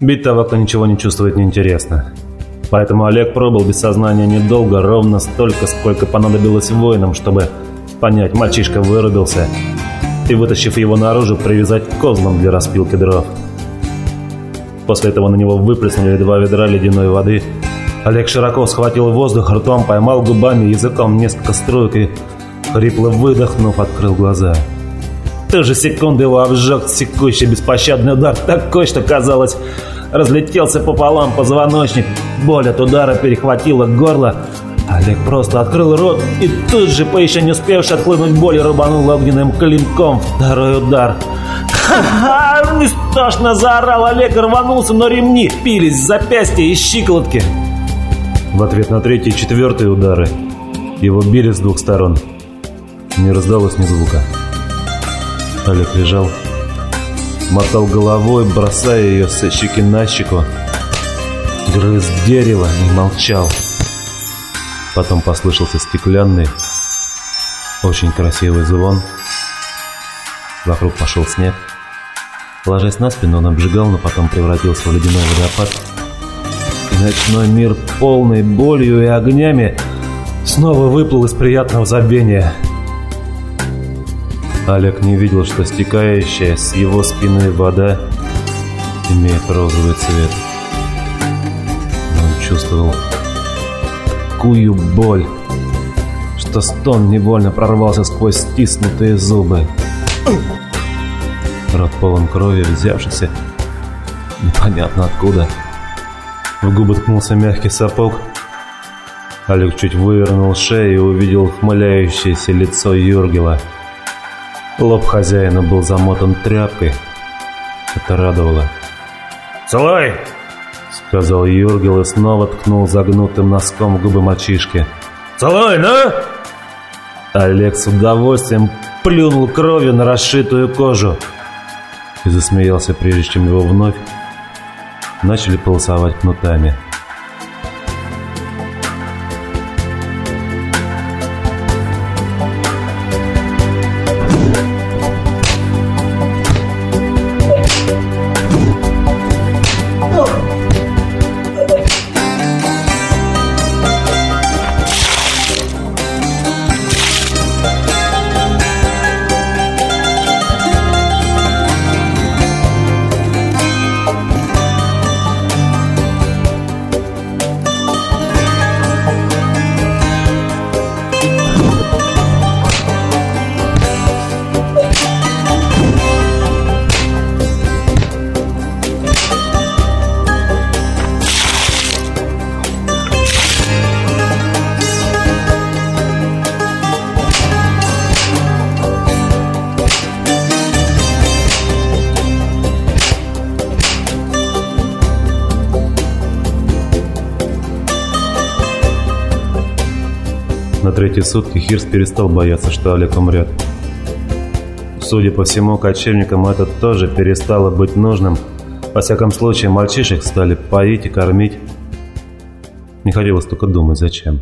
Бить того, кто ничего не чувствует, неинтересно. Поэтому Олег пробыл без сознания недолго, ровно столько, сколько понадобилось воинам, чтобы понять, мальчишка вырубился, и, вытащив его наружу, привязать к козлам для распилки дров. После этого на него выплеснули два ведра ледяной воды. Олег широко схватил воздух ртом, поймал губами, языком несколько струек и, хрипло выдохнув, открыл глаза. В ту же секунду его обжег секущий беспощадный удар, такой, что казалось, разлетелся пополам позвоночник. Боль от удара перехватила горло. Олег просто открыл рот и тут же, по еще не успевшей отхлынуть боли, рубанул огненным клинком второй удар. «Ха-ха!» – истошно заорал Олег рванулся, но ремни впились в запястья и щиколотки. В ответ на третий и четвертый удары его били с двух сторон. Не раздалось ни звука. Олег лежал, мотал головой, бросая ее со щеки на щеку, грыз дерево и молчал. Потом послышался стеклянный, очень красивый звон. Вокруг пошел снег. Ложась на спину, он обжигал, но потом превратился в ледяной водопад. И ночной мир, полный болью и огнями, снова выплыл из приятного забвения. Олег не видел, что стекающая с его спины вода имеет розовый цвет. Он чувствовал такую боль, что стон невольно прорвался сквозь стиснутые зубы. Рот полон крови, взявшийся непонятно откуда. В губы ткнулся мягкий сапог. Олег чуть вывернул шею и увидел ухмыляющееся лицо Юргела. Лоб хозяина был замотан тряпкой. Это радовало. «Целуй!» — сказал Юргел и снова ткнул загнутым носком в губы мальчишки. «Целуй, ну!» Олег с удовольствием плюнул кровью на расшитую кожу и засмеялся, прежде чем его вновь начали полосовать кнутами. На третьи сутки Хирс перестал бояться, что Олег умрет. Судя по всему, кочевникам это тоже перестало быть нужным. Во всяком случае, мальчишек стали поить и кормить. Не хотелось только думать, зачем.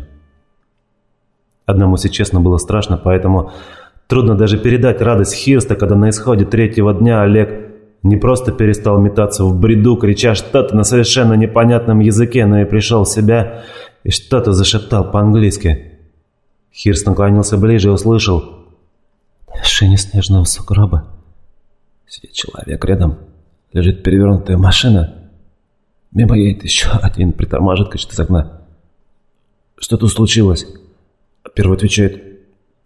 Одному, если честно, было страшно, поэтому трудно даже передать радость Хирста, когда на исходе третьего дня Олег не просто перестал метаться в бреду, крича что-то на совершенно непонятном языке, но и пришел в себя и что-то зашептал по-английски. Хирс наклонился ближе и услышал. На вершине снежного сугроба сидит человек рядом. Лежит перевернутая машина. Мимо едет еще один, притормаживает, кричит из окна. Что тут случилось? Первый отвечает.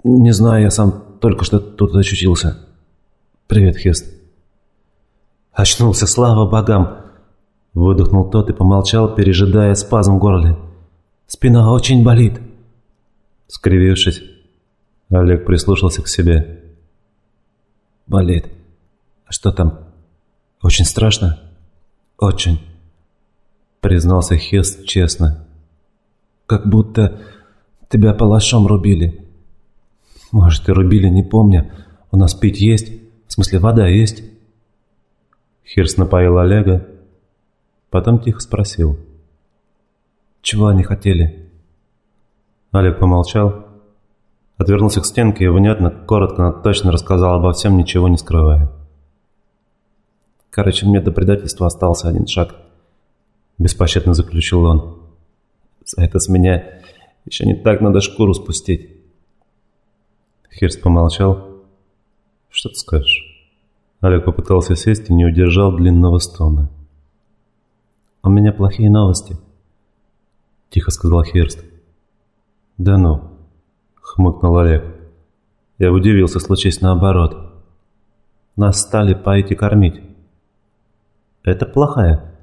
Не знаю, я сам только что тут очутился. Привет, Хист. Очнулся, слава богам. Выдохнул тот и помолчал, пережидая спазм в горле. Спина очень болит. Скривившись, Олег прислушался к себе. «Болит. А что там? Очень страшно?» «Очень», — признался Хест честно. «Как будто тебя палашом рубили». «Может, и рубили, не помню. У нас пить есть? В смысле, вода есть?» Хирс напоил Олега, потом тихо спросил. «Чего они хотели?» Олег помолчал, отвернулся к стенке и внятно, коротко, но точно рассказал обо всем, ничего не скрывая. Короче, мне до предательства остался один шаг. Беспощадно заключил он. За это с меня еще не так надо шкуру спустить. Хирст помолчал. Что ты скажешь? Олег попытался сесть и не удержал длинного стона. «У меня плохие новости», — тихо сказал Хирст. «Да ну», — хмыкнул Олег. Я удивился, случись наоборот. Нас стали поить и кормить. Это плохая.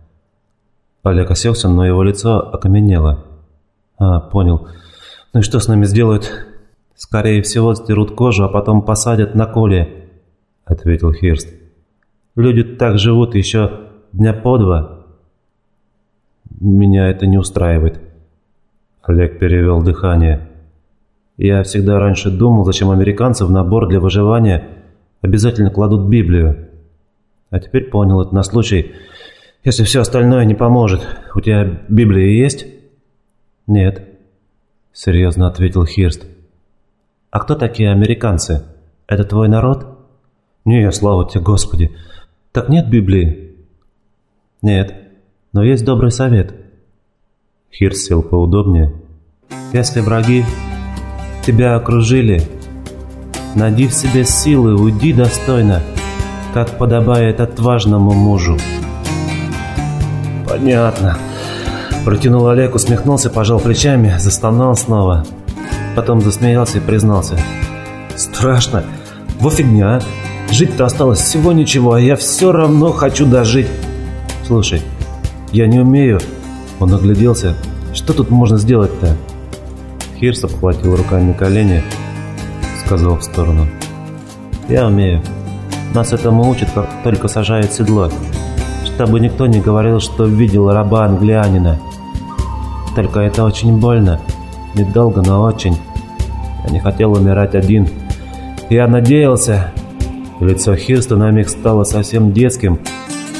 Олег осекся, но его лицо окаменело. А, понял. Ну и что с нами сделают? Скорее всего, стерут кожу, а потом посадят на коле, ответил Хирст. Люди так живут еще дня по два. Меня это не устраивает. Олег перевел дыхание. Я всегда раньше думал, зачем американцы в набор для выживания обязательно кладут Библию. А теперь понял это на случай, если все остальное не поможет. У тебя Библия есть? Нет. Серьезно ответил Хирст. А кто такие американцы? Это твой народ? Не, слава тебе, Господи. Так нет Библии? Нет. Но есть добрый совет. Хирст сел поудобнее. Если враги тебя окружили. Найди в себе силы, уйди достойно, как подобает отважному мужу. Понятно. Протянул Олег, усмехнулся, пожал плечами, застонал снова. Потом засмеялся и признался. Страшно. Во фигня. Жить-то осталось всего ничего, а я все равно хочу дожить. Слушай, я не умею. Он огляделся. Что тут можно сделать-то? Хирс обхватил руками колени, сказал в сторону. «Я умею. Нас этому учат, как только сажают седло. Чтобы никто не говорил, что видел раба англианина. Только это очень больно. Недолго, но очень. Я не хотел умирать один. Я надеялся...» Лицо Хирста на миг стало совсем детским,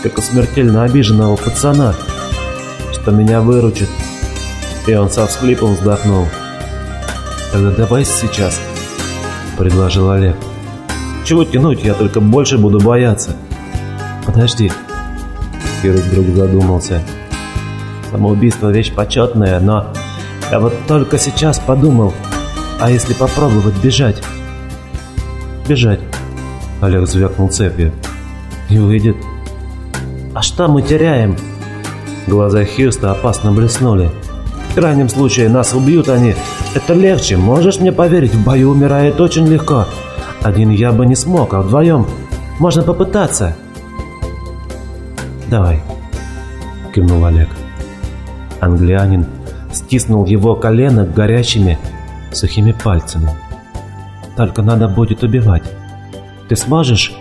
как у смертельно обиженного пацана, что меня выручит. И он со всхлипом вздохнул. «Тогда давай сейчас», — предложил Олег. «Чего тянуть, я только больше буду бояться». «Подожди», — Кир вдруг задумался. «Самоубийство — вещь почетная, но я вот только сейчас подумал, а если попробовать бежать?» «Бежать», — Олег звякнул цепью. «Не выйдет». «А что мы теряем?» Глаза Хьюста опасно блеснули. В крайнем случае нас убьют они. Это легче, можешь мне поверить, в бою умирает очень легко. Один я бы не смог, а вдвоем можно попытаться. Давай, кивнул Олег. Англианин стиснул его колено горячими, сухими пальцами. Только надо будет убивать. Ты сможешь?